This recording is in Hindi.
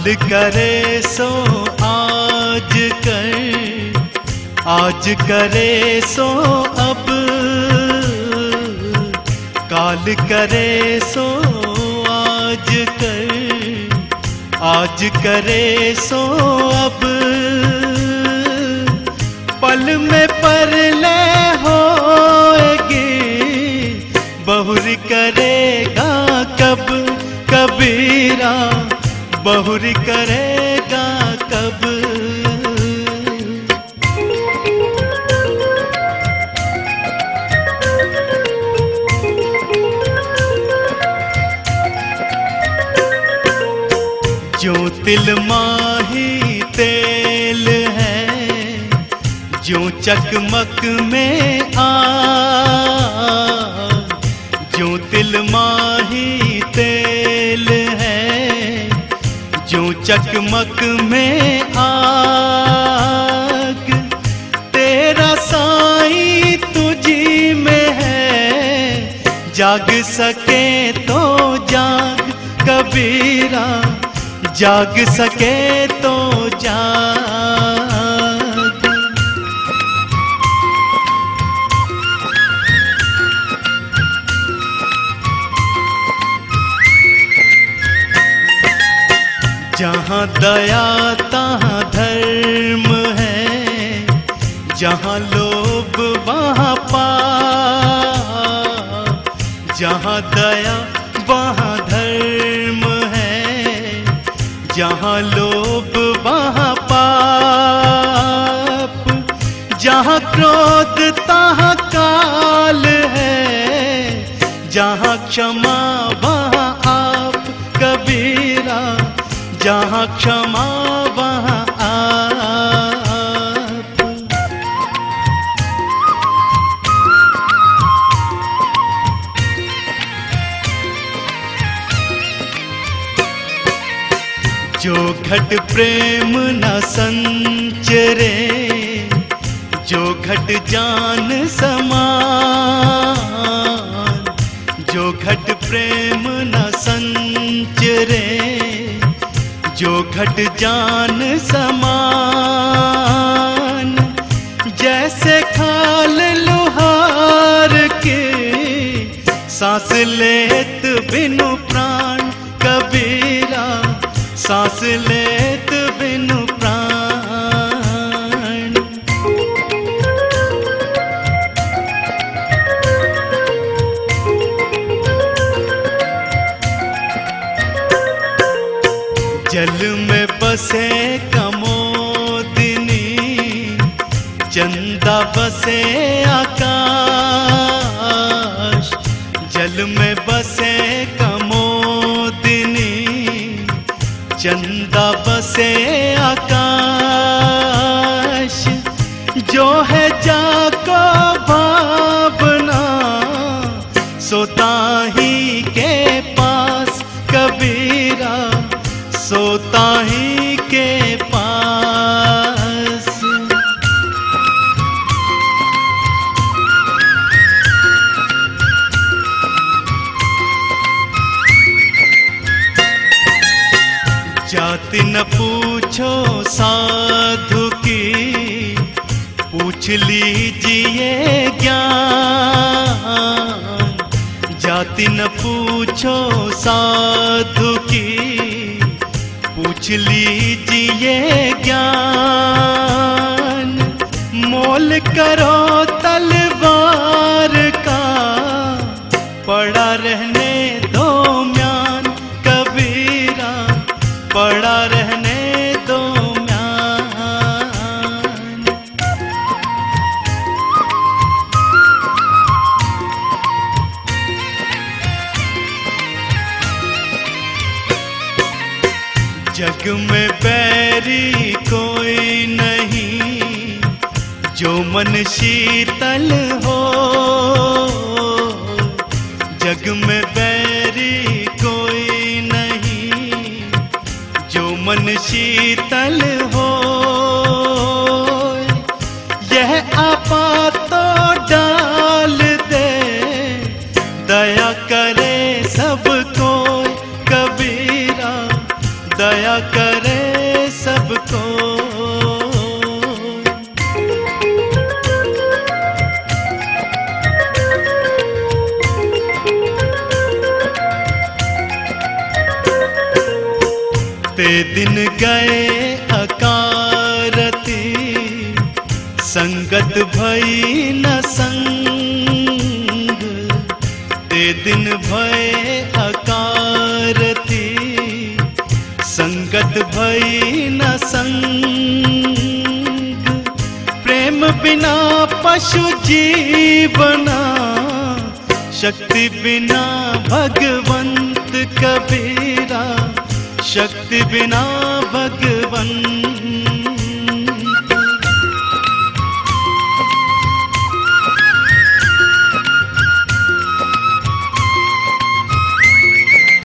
काल करे सो आज कर, आज करे सो अब। काल करे सो आज कर, आज करे सो अब। पल में पर ले होएगी, बहुर करेगा कब, कबीरा। बहुर करेगा कब? जो तिल माही तेल है, जो चकमक में आ, जो तिल माही चकमक में आग। तेरा साई तुझी में है। जाग सके तो जाग, कबीरा। जाग सके तो जाग। जहाँ दया, तहाँ धर्म है, जहाँ लोभ वहाँ पाप, जहाँ दया, वहाँ धर्म है, जहाँ लोभ वहाँ पाप, जहाँ क्रोध, तहाँ काल है, जहाँ क्षमा वहाँ जहाँ क्षमा, वहाँ आप। जो घट प्रेम न संचरे, जो घट जान समान, जो घट प्रेम न संचरे जो घट जान समान, जैसे खाल लोहार के सांस लेत बिनु प्राण कबीरा, सांस लेत बिनु बसे कमोदिनी चंदा बसे आकाश। जल में बसे कमोदिनी चंदा बसे सोता ही के पास। जाति न पूछो साधु की, पूछ लीजिए ज्ञान। जाति न पूछो साधु लीजिए ज्ञान। मोल करो तलवार का। पड़ा रहने दो म्यान कबीरा। पड़ा रहने जग में बैरी कोई नहीं, जो मन शीतल हो। जग में बैरी कोई नहीं, जो मन शीतल हो। यह आपा सबको ते दिन गए अकारती, संगत भई न संग। ते दिन भय अकारती, संगत भई बिना पशु जीवना शक्ति बिना भगवंत कबीरा शक्ति बिना भगवंत